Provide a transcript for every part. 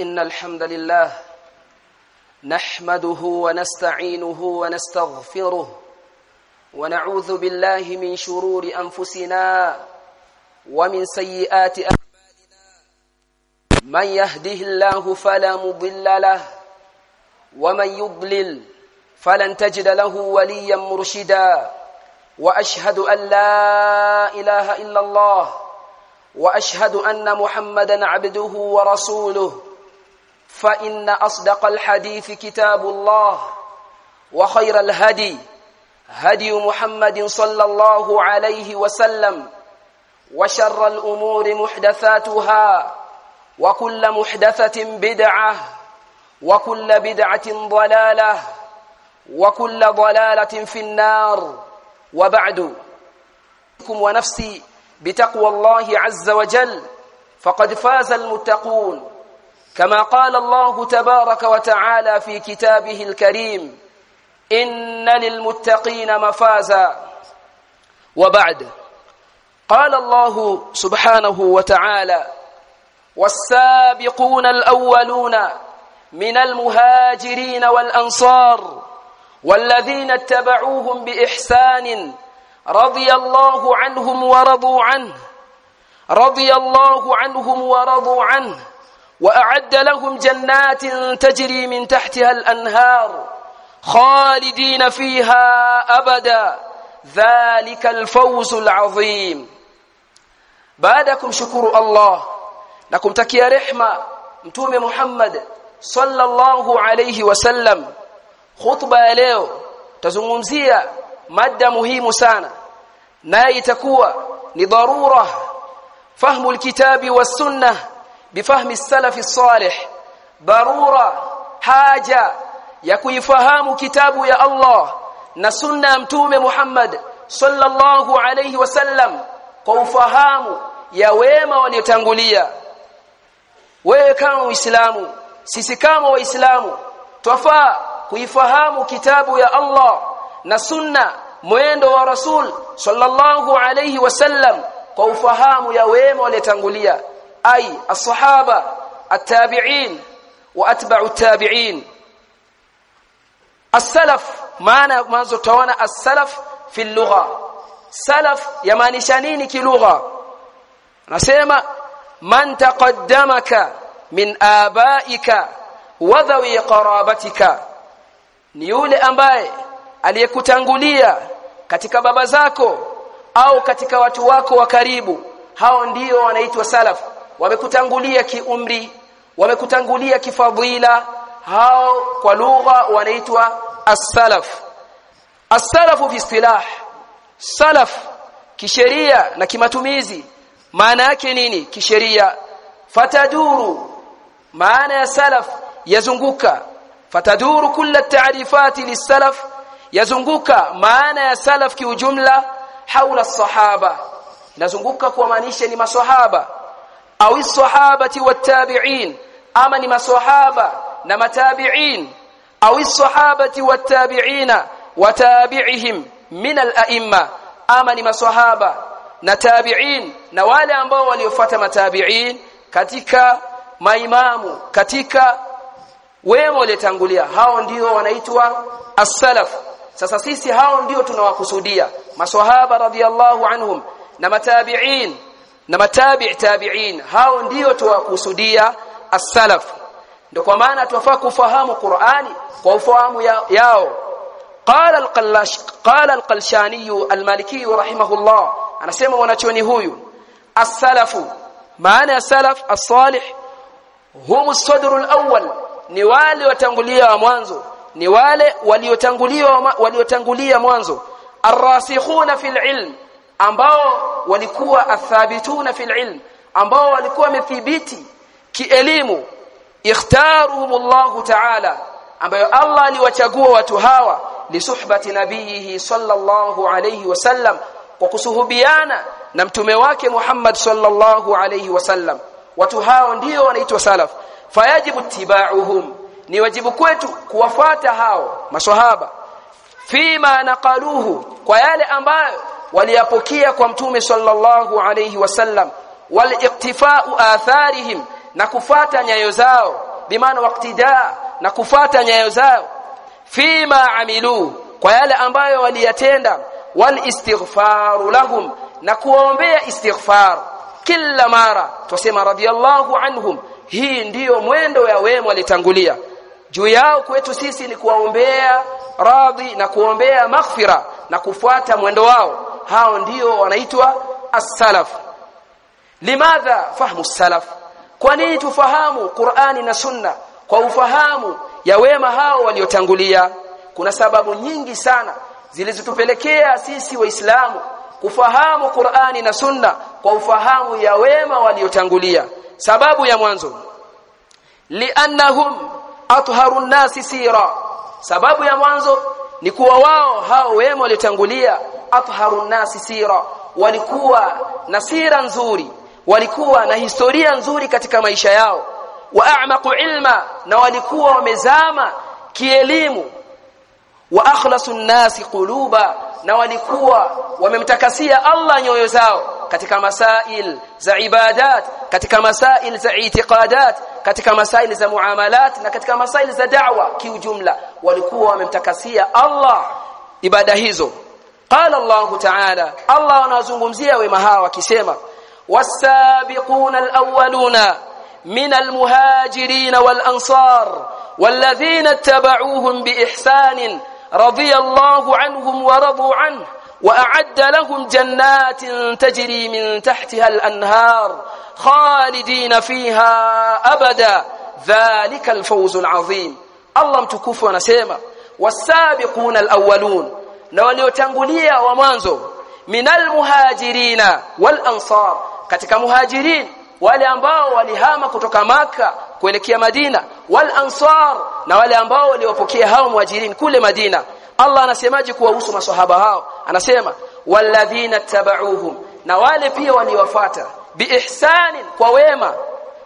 إن الحمد لله نحمده ونستعينه ونستغفره ونعوذ بالله من شرور أنفسنا ومن سيئات أعمالنا. من يهده الله فلا مضل له ومن يضلل فلن تجد له وليا مرشدا. وأشهد أن لا إله إلا الله وأشهد أن محمدا عبده ورسوله. فإن أصدق الحديث كتاب الله وخير الهدي هدي محمد صلى الله عليه وسلم وشر الأمور محدثاتها وكل محدثة بدعة وكل بدعة ضلالة وكل ضلالة في النار وبعد. ونفسي بتقوى الله عز وجل. فقد فاز المتقون. كما قال الله تبارك وتعالى في كتابه الكريم إن للمتقين مفازا. وبعد قال الله سبحانه وتعالى والسابقون الأولون من المهاجرين والأنصار والذين اتبعوهم بإحسان رضي الله عنهم ورضوا عنه رضي الله عنهم ورضوا عنه. وأعد لهم جنات تجري من تحتها الأنهار خالدين فيها أبدا. ذلك الفوز العظيم. بعدكم شكر الله. لكم تكي رحمة. متوم محمد صلى الله عليه وسلم. tazungumzia mada muhimu sana naye itakuwa ni dharura fahmu alkitabi was-sunnah bifahmi as-salaf as-salih darura haja ya kuifahamu kitabu ya Allah na sunna ya mtume Muhammad sallallahu alayhi wasallam kwa ufahamu ya wema waliotangulia. Wewe kama uislamu sisi kama waislamu twafaa kuifahamu kitabu ya Allah na sunna mwendo wa rasul sallallahu alayhi wasallam kwa ufahamu ya wema waliotangulia as-sahaba at-tabi'in wa atba'u at-tabi'in as-salaf maana mwanzo taona as-salaf fi lugha salaf yamaanisha nini kilugha nasema man taqaddamaka min abaika wa dhawi qarabatika ni yule ambaye aliyekutangulia katika baba zako au katika watu wako wa karibu hao ndio wanaitwa salaf wamekutangulia kiumri wamekutangulia kifadhila. Hao kwa lugha wanaitwa as-salaf. As-salaf fi istilah. Salaf kisheria na kimatumizi. Maana yake nini? Kisheria. Fataduru. Maana ya salaf yazunguka. Fataduru kulla taarifati lisalaf yazunguka maana ya salaf kiujumla haula sahaba. Nazunguka kuamaanisha ni maswahaba au sahabati wattabi'in ama ni maswahaba na matabi'in au sahabati wattabi'ina watabi'ihim min al-a'imma ama ni maswahaba na tabi'in na wale ambao waliofuata matabi'in katika maimamu katika wema waliotangulia. Hao ndio wanaitwa as-salaf. Sasa sisi hao ndio tunawakusudia. Maswahaba radhiyallahu anhum na matabi'in na matabi' tabi'in. Hao ndio tuwakusudia as-salaf. Ndio kwa maana tuwafaa kufahamu Qur'ani kwa ufahamu yao. Qala al-qallash qala al-qalshani al-maliki rahimahullah. Anasema wanachoni huyu as-salafu. Maana ya salaf as-salih hum as-sadr al-awwal ni wale watangulia wa mwanzo. Ni wale waliotangulia waliotangulia mwanzo. Arrasikhuna fil ilm ambao walikuwa athabituna fil ilm ambao walikuwa wamethibiti kielimu. Ikhtaruhumullahu ta'ala ambayo Allah aliwachagua watu hawa lisuhbati nabiyihi sallallahu alayhi wasallam kwa kusuhubiana na mtume wake Muhammad sallallahu alayhi wasallam watu hao ndio wanaitwa salaf. Fayajibu tibauhum ni wajibu kwetu kuwafuata hao maswahaba. Fima naqaluhu kwa yale ambayo waliyapokea kwa mtume sallallahu alayhi wasallam waliqtifa'u atharihim na kufata nyayo zao bimaana waqtidaa na kufata nyayo zao fima amilu kwa yale ambayo waliyatenda walistighfaru lahum na kuombea istighfar kila mara tusema radiyallahu anhum hii ndiyo mwendo ya wema walitangulia. Juu yao kwetu sisi ni kuwaombea radhi na kuombea maghfira na kufuata mwendo wao hao ndio wanaitwa as-salaf. Limadha fahmu salaf kwa nini tufahamu Qur'ani na Sunna? Kwa ufahamu ya wema hao waliotangulia. Kuna sababu nyingi sana zilizotupelekea sisi waislamu kufahamu Qur'ani na Sunna kwa ufahamu ya wema waliotangulia. Sababu ya mwanzo liannahum atharu nasi sira. Sababu ya mwanzo ni kuwa wao hao wema waliotangulia atharu nasi sira. Walikuwa na sira nzuri. Walikuwa na historia nzuri katika maisha yao. Wa a'maqu ilma na walikuwa wamezama kielimu. Wa akhlasu nasi quluba na walikuwa wamemtakasia Allah nyoyo zao katika masail za ibadat katika masail za itiqadat katika masail za muamalat na katika masail za da'wa kiujumla. Walikuwa wamemtakasia Allah ibada hizo qala Allah ta'ala Allah anazungumzia wema hawa akisema was-sabiquna al-awwaluna من المهاجرين والأنصار والذين اتبعوهم بإحسان رضي الله عنهم ورضوا عنه وأعد لهم جنات تجري من تحتها الأنهار خالدين فيها أبدا. ذلك الفوز العظيم. الله متكوف ونسيما والسابقون الأولون na waliotangulia wa mwanzo minal muhajirina wal ansar katika muhajirin wale ambao walihama kutoka maka kuelekea Madina wal ansar na wale ambao waliwapokea hao muhajirin kule Madina. Allah anasemaje kuwahusu maswahaba hao? Anasema walladhina tabauhum na wale pia waliwafata biihsanin kwa wema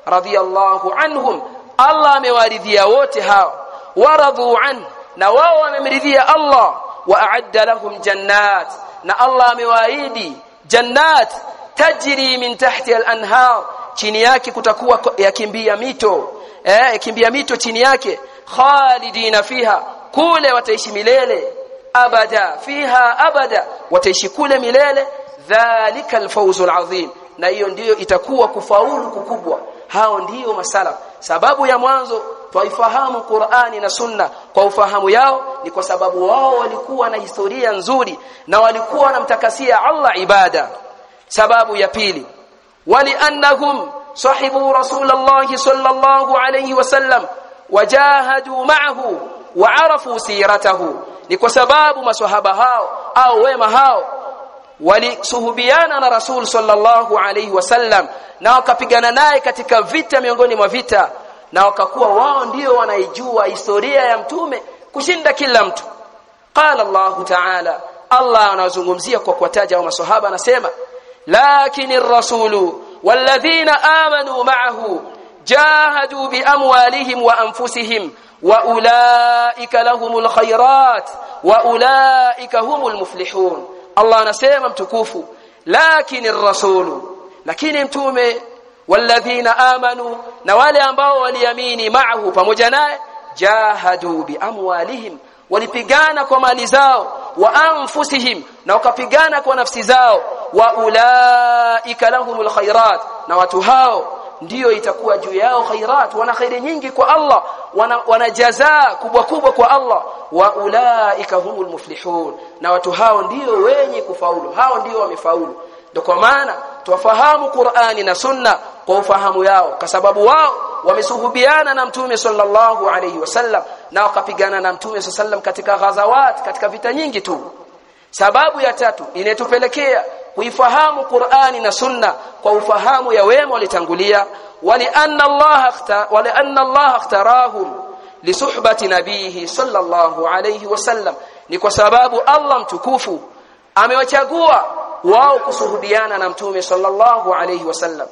radhiyallahu anhum. Allah amewaridhia wote hao waradhu an na wao wamemridhia Allah wa a'adda lahum jannat. Na Allah amewaahidi jannat tajri min tahti al-anhar. Chini yake kutakuwa yakimbia mito. Eh yakimbia mito chini yake. Khalidina fiha kule wataishi milele. Abada fiha abada wataishi kule milele. Dhalika alfawzul azim. Na hiyo ndiyo itakuwa kufaulu kukubwa hao ndiyo masalaf. Sababu ya mwanzo twaifahamu Qur'ani na Sunna. Kwa ufahamu yao ni kwa sababu wao walikuwa na historia nzuri na walikuwa wanamtakasia Allah ibada. Sababu ya pili waliannahum sahibu rasulullah sallallahu alayhi wasallam wajahadu ma'ahu waarafu siratahu. Ni kwa sababu maswahaba hao au wema hao walisuhubiana na rasul sallallahu alayhi wasallam na wakapigana naye katika vita miongoni mwa vita na wakakuwa wao ndio wanaijua historia ya mtume kushinda kila mtu. Qala Allah ta'ala Allah anazungumzia kwa kuwataja wa maswahaba anasema lakini ar-rasulu walladhina amanu ma'ahu jahadu bi amwalihim wa anfusihim wa ulaika lahumul khairat wa ulaika humul muflihun Allah anasema mtukufu lakini ar-rasulu lakini mtume walladhina amanu na wale ambao waliamini ma'ahu pamoja naye jahadu bi amwalihim walipigana kwa mali zao wa anfusihim na wakapigana kwa nafsi zao wa ulaika lahumul khairat na watu hao ndiyo itakuwa juu yao khairat wana khairi nyingi kwa Allah wana, wana jazaa kubwa kubwa kwa Allah. Wa ulaika humul muflihun. Na watu hao ndio wenye kufaulu. Hao ndio wamefaulu. Ndio kwa maana tuwafahamu Qur'ani na Sunna kwa ufahamu yao. Kwa sababu wao wamesuhubiana na Mtume sallallahu alayhi wasallam na wakapigana na Mtume sallallahu katika ghazawat katika vita nyingi tu. Sababu ya tatu inetupelekea kuifahamu Qur'ani na Sunna kwa ufahamu ya wema walitangulia wali الله اختار akhta الله اختارهم lisuhbati nabihi sallallahu alayhi wasallam ni kwa sababu Allah mtukufu amewachagua wao kusuhudiana na mtume sallallahu alayhi wasallam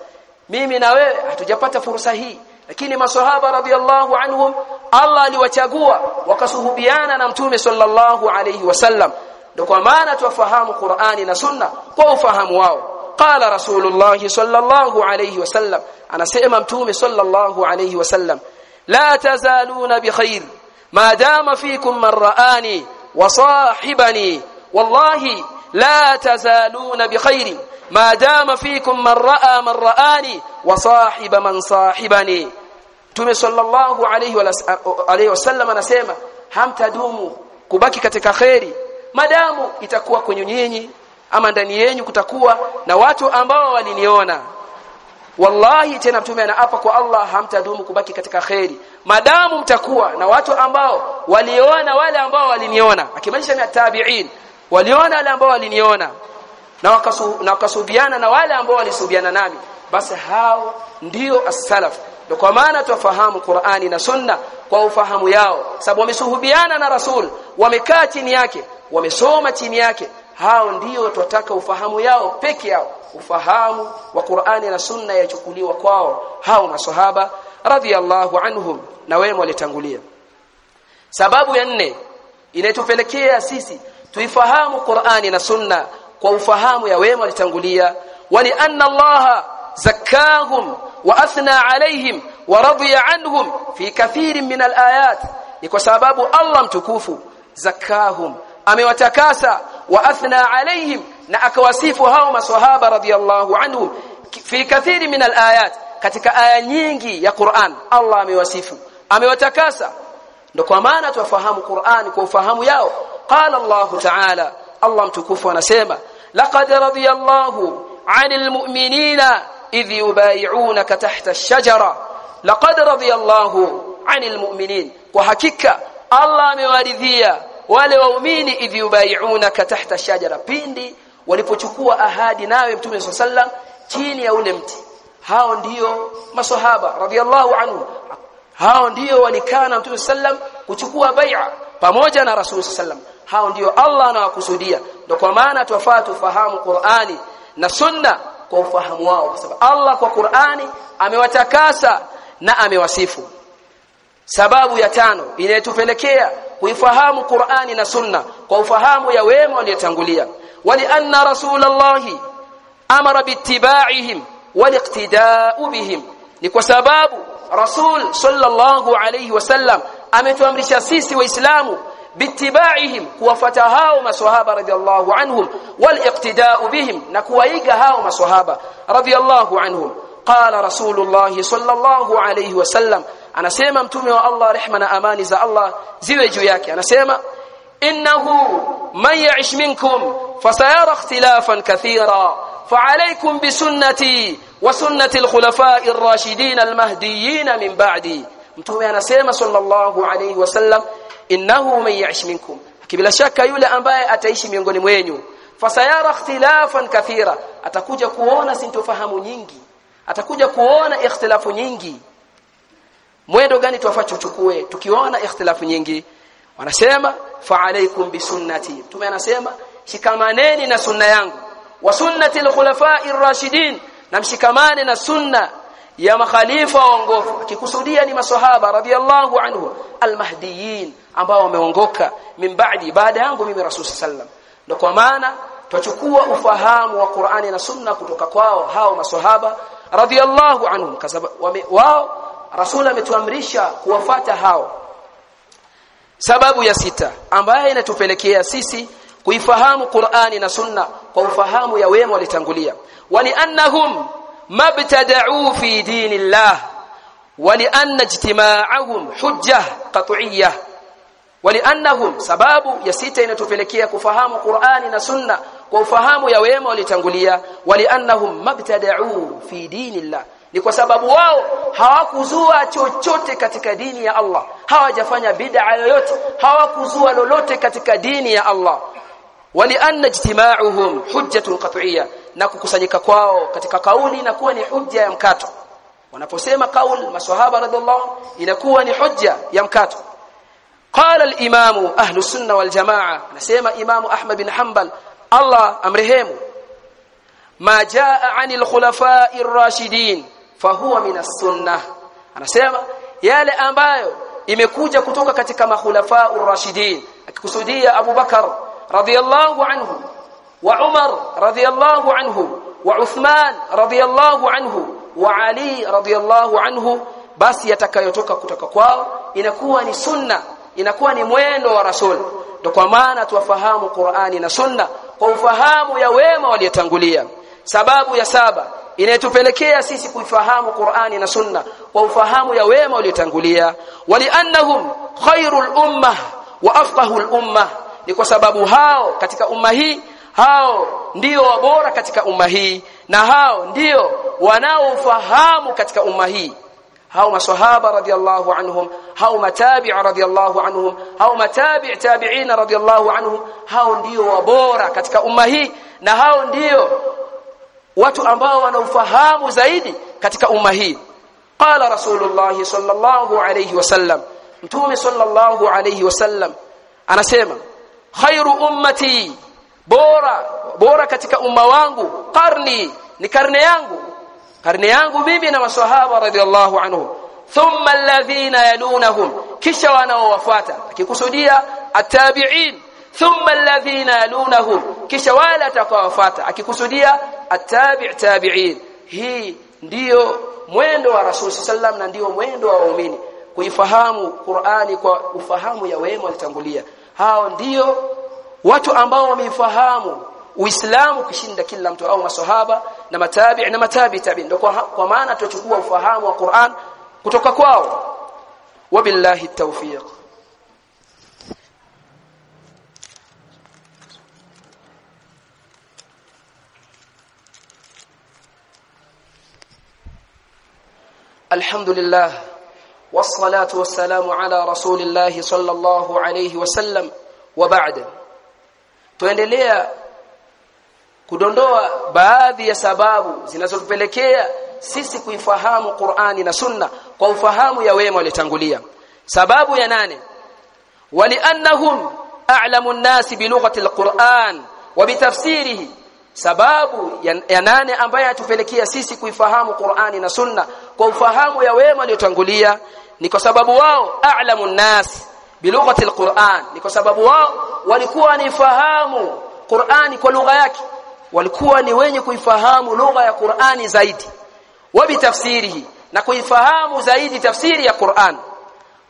mimi na wewe hatujapata fursa hii lakini maswahaba radhiallahu anhum Allah aliwachagua wakasuhudiana na mtume sallallahu alayhi wasallam ndio kwa maana tuwafahamu Qur'ani na Sunna kwa ufahamu wao qala rasulullah sallallahu alayhi wasallam anasema mtume sallallahu alayhi wasallam la tazaluna bikhair ma dama fikum man raani wa sahibani wallahi la tazaluna bikhair ma dama fikum man raa man raani wa sahiba man sahibani mtume sallallahu alayhi wasallam anasema hamtadumu kubaki katika kheri madamu itakuwa kwenye nyinyi ama ndani yenu kutakuwa na watu ambao waliniona. Wallahi tena mtume anaapa kwa Allah hamtadumu kubaki katika kheri. Madamu mtakuwa na watu ambao waliona wale ambao waliniona. Akimaanisha ni tabi'in. Waliona wale ambao waliniona. Na wakasu, na wakasubiana na wale ambao walisubiana nami. Basi hao ndio as-salaf. Kwa maana tufahamu Qur'ani na Sunna kwa ufahamu yao. Sababu wamesuhubiana na Rasul. Wamekaa chini yake. Wamesoma chini yake hao ndio tunataka ufahamu yao peke yao. Ufahamu wa Qur'ani na Sunna yachukuliwa kwao. Hao maswahaba radhiallahu anhum na wema walitangulia. Sababu ya nne inayotupelekea sisi tuifahamu Qur'ani na Sunna kwa ufahamu ya wema walitangulia wali anna Allah zakkahum wa athna alayhim wa radiya anhum fi kathirin min alayat. Ni kwa sababu Allah mtukufu zakahum amewatakasa wa athna alaihim na akawasifu hao maswahaba radiyallahu anhum fi kathiri min alayat katika aya nyingi ya Qur'an. Allah amewasifu amewatakasa. Ndio kwa maana tuwafahamu Qur'an kwa ufahamu yao. Qala Allah ta'ala Allah mtukufu anasema laqad radiyallahu 'anil mu'minina idh yubay'unaka tahta ash-shajara. Laqad radiyallahu 'anil mu'minin. Kwa hakika Allah amewaridhia wale waumini idh yubay'unaka tahta ash-shajara pindi walipochukua ahadi nawe mtume sallam chini ya ule mti. Hao ndio maswahaba radhiallahu anhu hao ndiyo walikaa na mtume sallam kuchukua bai'a pamoja na rasul sallam hao ndio Allah anawakusudia. Ndio kwa maana tuwafaa tufahamu Qur'ani na sunna kwa ufahamu wao kwa sababu Allah kwa Qur'ani amewatakasa na amewasifu. Sababu ya tano inayotupelekea kuifahamu Qur'ani na sunna kwa ufahamu ya wema waliotangulia wali anna rasulallahi amara bittiba'ihim waliqtida'u bihim. Ni kwa sababu rasul sallallahu alayhi wasallam ametuamrisha sisi waislamu bittiba'ihim kuwafata hao maswahaba radhiallahu anhum waliqtida'u bihim na kuwaiga hao maswahaba radhiallahu anhum qala rasulullah sallallahu alayhi wasallam anasema mtume wa Allah rehma na amani za Allah ziwe juu yake anasema innahu man ya'ish minkum fasayara ikhtilafan kathira فعليكم بسنتي وسنة الخلفاء الراشدين المهديين من بعدي mtume anasema sallallahu alayhi wasallam innahu man ya'ish minkum bila shaka yule ambaye ataishi miongoni mwenu fasayara ikhtilafan kathira atakuja kuona sintofahamu nyingi atakuja kuona ikhtilafu nyingi. Mwendo gani tuwafaa tuchukue tukiona ikhtilafu nyingi wanasema fa alaykum bisunnati. Mtume anasema shikamaneni na sunna yangu. Wa sunnati al-khulafa'i ar-rashidin na mshikamane na sunna ya makhalifa waongofu. Akikusudia ni maswahaba radhiallahu anhu al-mahdiyin ambao wameongoka min ba'di baada yangu mimi rasul sallam ndio kwa maana tuchukua ufahamu wa Qur'ani na sunna kutoka kwao hao maswahaba radhiallahu anhum kwa sababu wao rasul ametuamrisha kuwafata hao. Sababu ya sita ambayo inatupelekea sisi kuifahamu Qur'ani na Sunna kwa ufahamu ya wema walitangulia. Waliannahum mabtada'u fi dinillah walianna ijtima'ahum hujjah qat'iyyah waliannahum sababu ya sita inatupelekea kufahamu Qur'ani na Sunna kwa ufahamu ya wema walitangulia waliannahum mabtada'u fi dinillah ni kwa sababu wao hawakuzua chochote katika dini ya Allah hawajafanya bid'a yoyote hawakuzua lolote katika dini ya Allah ولان اجتماعهم حجه قطعيه na kukusanyika kwao katika kauli inakuwa ni hujja ya mkato wanaposema kauli maswahaba radhiallahu inakuwa ni hujja ya mkato قال الامام اهل السنه والجماعه نسمع امام احمد بن حنبل Allah amrehemu. Majaa anil khulafa'ir rashidin fahuwa min sunnah anasema yale ambayo imekuja kutoka katika makhulafa'ur rashidin akikusudia Abu Bakar radhiyallahu anhu wa Umar radhiyallahu anhu wa Uthman radhiyallahu anhu wa Ali radhiyallahu anhu basi yatakayotoka kutoka kwao inakuwa ni sunna inakuwa ni mwendo wa rasul. Ndio kwa maana tuwafahamu Qur'ani na sunna kwa ufahamu ya wema waliotangulia. Sababu ya saba inayotupelekea sisi kuifahamu Qur'ani na Sunna kwa ufahamu ya wema waliotangulia. Waliannahum khairul umma wa afqahul umma ni kwa sababu hao katika umma hii hao ndio wabora katika umma hii na hao ndio wanaofahamu katika umma hii hao maswahaba radhiallahu anhum hao matabi' radhiallahu anhum hao matabi' tabi'ina radhiallahu anhum hao ndio wabora katika umma hii na hao ndio watu ambao wanaufahamu zaidi katika umma hii. Qala rasulullah sallallahu alayhi wasallam mtume sallallahu alayhi wasallam anasema khairu ummati bora bora katika umma wangu qarni ni karne yangu karne yangu mimi na maswahaba radhiallahu anhum. Thumma alladhina yalunahum. Kisha wanaowafuata. Akikusudia at-tabi'in. Thumma alladhina yalunahum. Kisha wale atakaowafuata. Akikusudia at-tabi' tabi'in. Hii ndiyo mwendo wa rasul sallam na ndiyo mwendo wa waumini. Kuifahamu Qur'ani kwa ufahamu ya wema walitangulia. Hao ndiyo watu ambao wameifahamu Uislamu kushinda kila mtu au maswahaba na matabi na matabi tabi ndio kwa, kwa maana tuchukua ufahamu wa Qur'an kutoka kwao wabillahi tawfiq الحمد لله والصلاه والسلام على رسول الله صلى الله عليه وسلم وبعد tuendelea kudondoa baadhi ya sababu zinazotupelekea sisi kuifahamu Qur'ani na Sunna kwa ufahamu ya wema walitangulia sababu ya nane waliannahum a'lamu an-nasi bi lughati al-Qur'an wa bi tafsirihi. Sababu ya, ya nane ambayo yatupelekea sisi kuifahamu Qur'ani na Sunna kwa ufahamu ya wema waliotangulia ni kwa sababu wao a'lamu an-nas bi lughati al-Qur'an. Ni kwa sababu wao walikuwa wanifahamu Qur'ani kwa lugha yake walikuwa ni wenye kuifahamu lugha ya Qur'ani zaidi. Wa bitafsirihi na kuifahamu zaidi tafsiri ya Qur'an.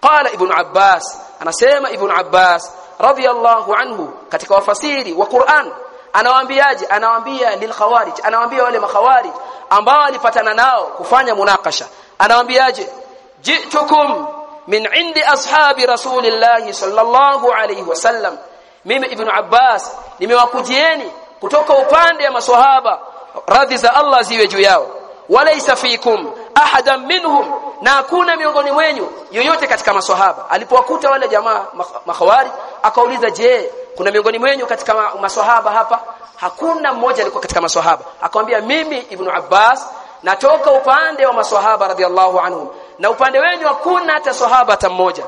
Qala ibn Abbas anasema ibn Abbas radiyallahu anhu katika wafasiri wa Qur'an anawaambiaje? Anawaambia lilkhawarij anawaambia wale makhawarij ambao walipatana nao kufanya munakasha. Anawaambiaje? Jitukum min indi ashabi rasulillahi sallallahu alayhi wasallam mimi ibn Abbas nimewakujieni kutoka upande ya maswahaba radhi za Allah ziwe juu yao. Walaysa fikum ahadan minhum na hakuna miongoni mwenyu yoyote katika maswahaba. Alipowakuta wale jamaa makhawari akauliza je kuna miongoni mwenyu katika maswahaba hapa? Hakuna mmoja alikuwa katika maswahaba. Akamwambia mimi ibn Abbas natoka upande wa maswahaba radhiallahu anhum na upande wenyu hakuna hata sahaba hata mmoja.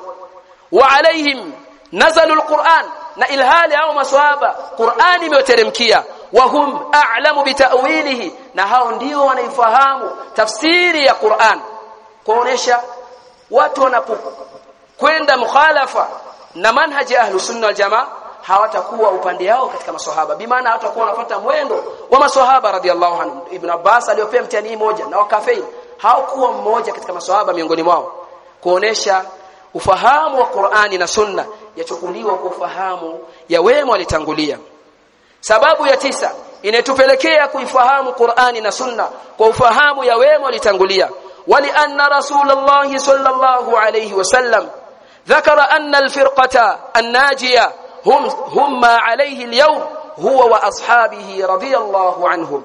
Wa alaihim nazalu alquran na ilhali hao maswahaba qurani imeoteremkia wahum a'lamu bitawilihi na hao ndio wanaifahamu tafsiri ya Qur'an. Kuonesha watu wanapokwenda mukhalafa na manhaji ahlu sunna wal jamaa hawatakuwa upande yao katika maswahaba. Bimaana hawatakuwa wanafuata mwendo wa maswahaba radhiallahu anhu ibn Abbas aliyopewa mtihani moja na wakafei hawakuwa mmoja katika maswahaba miongoni mwao. Kuonesha ufahamu wa Qur'ani na Sunna yachukuliwa kwa ufahamu ya wema walitangulia sababu ya tisa inatupelekea kuifahamu Qur'ani na Sunna kwa ufahamu ya wema walitangulia wali anna rasulullah sallallahu alayhi wasallam ذكر أن الفرقة الناجية هم هم ما عليه اليوم هو وأصحابه رضي الله عنهم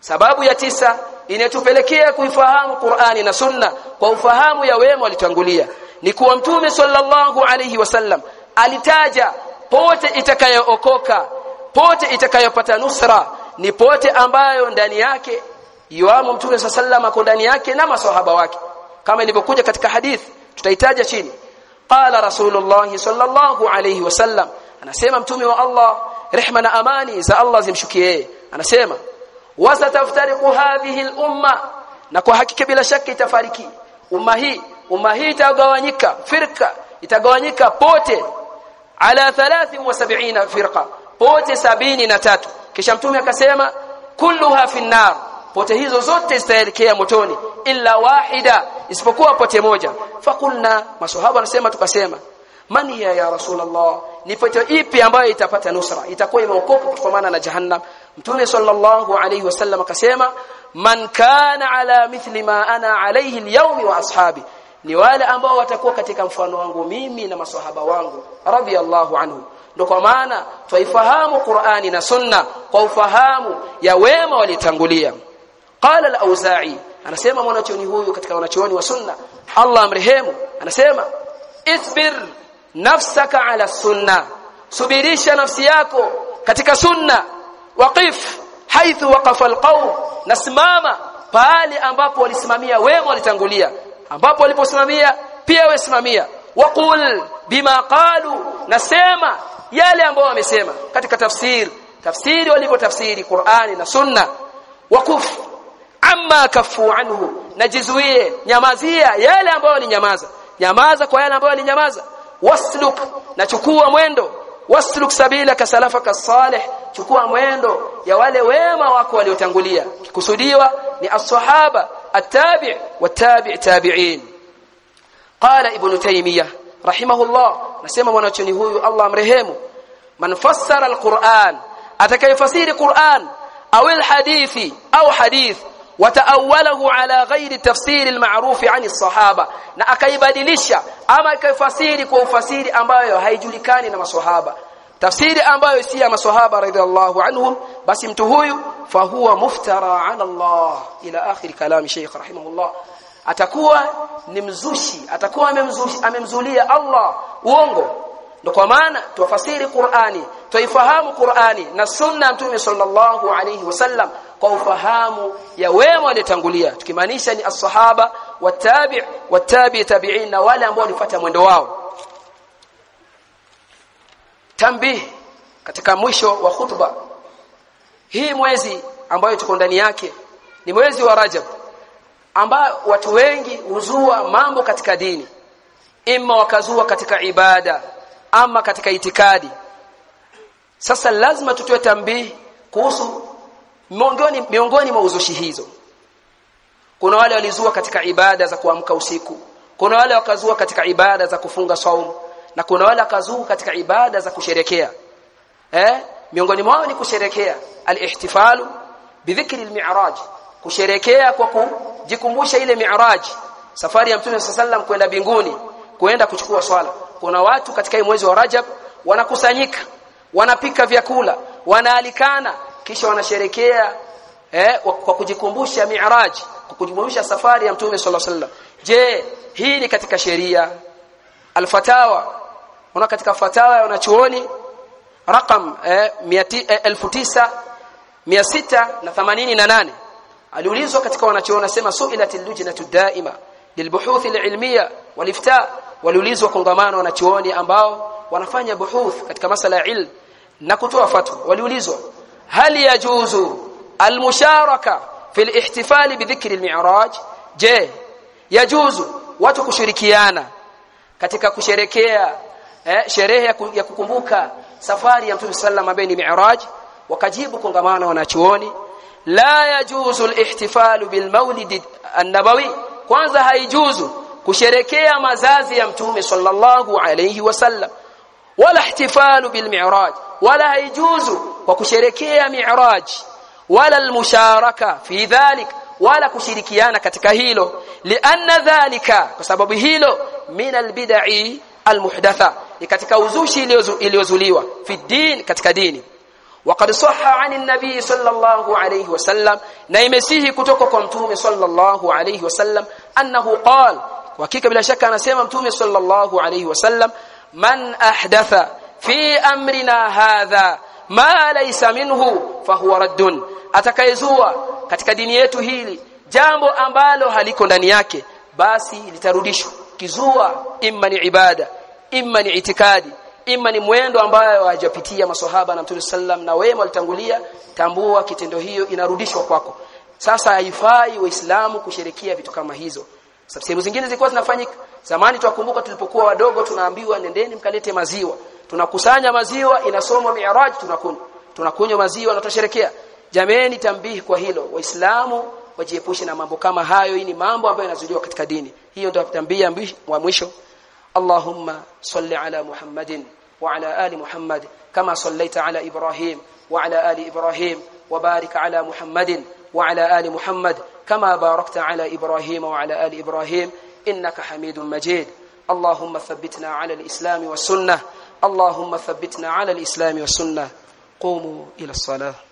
sababu ya tisa inatupelekea kuifahamu Qur'ani na Sunna kwa ufahamu ya wema walitangulia ni kuwa mtume sallallahu alayhi wasallam alitaja pote itakayookoka pote itakayopata nusra ni pote ambayo ndani yake yuamo mtume sallallahu ako ndani yake na maswahaba wake. Kama ilivyokuja katika hadithi tutaitaja chini. Qala rasulullah sallallahu alayhi wasallam anasema mtume wa Allah rehma na amani za Allah zimshukie anasema wasataftariqu hadhihi al-umma na kwa hakika bila shaka itafariki. Umma hii umma hii itagawanyika firqa itagawanyika pote. Ala 73 firqa pote sabini na tatu. Kisha mtume akasema kulluha fi pote hizo zote zitaelekea motoni illa wahida isipokuwa pote moja. Fakulna maswahaba wanasema tukasema mani ya, ya rasulullah? Ni pote ipi ambayo itapata nusra? Itakuwa imeokoka kutokana na jahannam. Mtume sallallahu alayhi wasallam akasema man kana ala mithli ma ana alayhi alyawm wa ashabi ni wale ambao watakuwa katika mfano wangu mimi na maswahaba wangu radhiallahu anhu. Ndio kwa maana twaifahamu Qur'ani na Sunna kwa ufahamu ya wema walitangulia. Qala al-auza'i anasema mwanachuoni huyu katika wanachuoni wa Sunna Allah amrehemu anasema isbir nafsaka ala sunna subirisha nafsi yako katika sunna waqif haithu waqafa alqawm nasimama pale ambapo walisimamia wema walitangulia ambapo waliposimamia pia wewe simamia waqul bima qalu nasema yale ambayo wamesema katika tafsiri tafsiri walivyotafsiri Qur'ani na Sunna. Wakuf amma kafu anhu najizuie nyamazia yale ambayo ni nyamaza nyamaza kwa yale ambayo nyamaza wasluk nachukua mwendo. Wasluk sabila kasalafaka salih chukua mwendo ya wale wema wako waliotangulia. Kikusudiwa ni as-sahaba at-tabi' wat-tabi' tabi'in qala ibn taymiyah rahimahullah nasema mwanachoni huyu Allah amrehemu. Man fassara al-Qur'an atakayefasiri Qur'an au al-hadithi au hadith wataawalahu ala ghairi tafsiri almaruf ani sahaba na akaibadilisha ama akaifasiri kwa ufasiri ambayo haijulikani na maswahaba tafsiri ambayo si ya maswahaba radhiallahu anhum basi mtu huyu fahuwa muftara ala Allah ila akhir kalam Sheikh rahimahullah. Atakuwa ni mzushi atakuwa amemzulia Allah. Uongo. Ndio kwa maana tuwafasiri Qur'ani tuifahamu Qur'ani na sunna mtume sallallahu alayhi wasallam kwa ufahamu ya wema waliotangulia tukimaanisha ni as-sahaba watabi' watabi tabi'in na wale ambao walifuata mwendo wao tambih katika mwisho wa khutba. Hii mwezi ambayo tuko ndani yake ni mwezi wa Rajab ambao watu wengi huzua mambo katika dini imma wakazua katika ibada ama katika itikadi. Sasa lazima tutoe tambii kuhusu miongoni miongoni mwa uzushi hizo. Kuna wale walizua katika ibada za kuamka usiku kuna wale wakazua katika ibada za kufunga saumu na kuna wale kazuu katika ibada za kusherekea. Eh miongoni mwao ni kusherekea al-ihtifalu bidhikri al-mi'raj. Kusherekea kwa kujikumbusha ile mi'raj. Safari ya mtume sallam kwenda binguni kwenda kuchukua swala. Kuna watu katika mwezi wa Rajab wanakusanyika wanapika vyakula wanaalikana kisha wanasherekea eh, kwa kujikumbusha mi'raj kwa kujikumbusha safari ya mtume sallallahu alaihi wasallam. Je hii ni katika sheria? Alfatawa una katika fatawa ya wanachuoni rakam eh, 1988 aliulizwa katika wanachuoni nasema su'ilatil lujnatu daima lilbuhuth alilmiya walifta waliulizwa kongamano wanachuoni ambao wanafanya buhuth katika masala ya ilm na kutoa fatwa. Waliulizwa hal yajuzu almusharaka fi alihtifal bidhikri almi'raj? Je yajuzu watu kushirikiana katika kusherekea eh, sherehe ya kukumbuka safari ya Mtume sallam ambaye ni mi'raj wakajibu kongamano wanachuoni la yajuzu alihtifal bilmawlid an-nabawi. Kwanza haijuzu kusherekea mazazi ya Mtume sallallahu alayhi wasallam wala ihtifalu bilmi'raj. Wala haijuzu kwa kusherekea mi'raj. Wala almusharaka fi dhalik. Wala kushirikiana katika hilo. Lianna dhalika kwa sababu hilo min albid'i almuhdatha ni katika uzushi iliyozuliwa fi din katika dini وقد صح عن النبي صلى الله عليه وسلم na imesihi kutoka kwa mtume sallallahu alayhi wasallam annahu qala hakika bila shaka anasema mtume sallallahu alayhi wasallam man ahdatha fi amrina hadha ma laysa minhu fahuwa raddun atakayezua katika dini yetu hili jambo ambalo haliko ndani yake basi litarudishwa kizua imma ni ibada imma ni itikadi imma ni mwendo ambayo hajapitia maswahaba na Mtume sallam na wema walitangulia tambua kitendo hiyo inarudishwa kwako. Sasa haifai waislamu kusherekea vitu kama hizo. Sababu sehemu zingine zilikuwa zinafanyika. Zamani tuwakumbuka tulipokuwa wadogo tunaambiwa nendeni mkalete maziwa. Tunakusanya maziwa inasoma mi'raj tunakunywa. Tunakunywa maziwa na tutasherekea. Jameni tambihi kwa hilo. Waislamu wajiepushe na mambo kama hayo. Hii ni mambo ambayo yanazuiliwa katika dini. Hiyo ndio tambia wa mwisho اللهم صل على محمد وعلى آل محمد كما صليت على إبراهيم وعلى آل إبراهيم وبارك على محمد وعلى آل محمد كما باركت على إبراهيم وعلى آل إبراهيم إنك حميد مجيد. اللهم ثبتنا على الإسلام والسنة. اللهم ثبتنا على الإسلام والسنة. قوموا إلى الصلاة.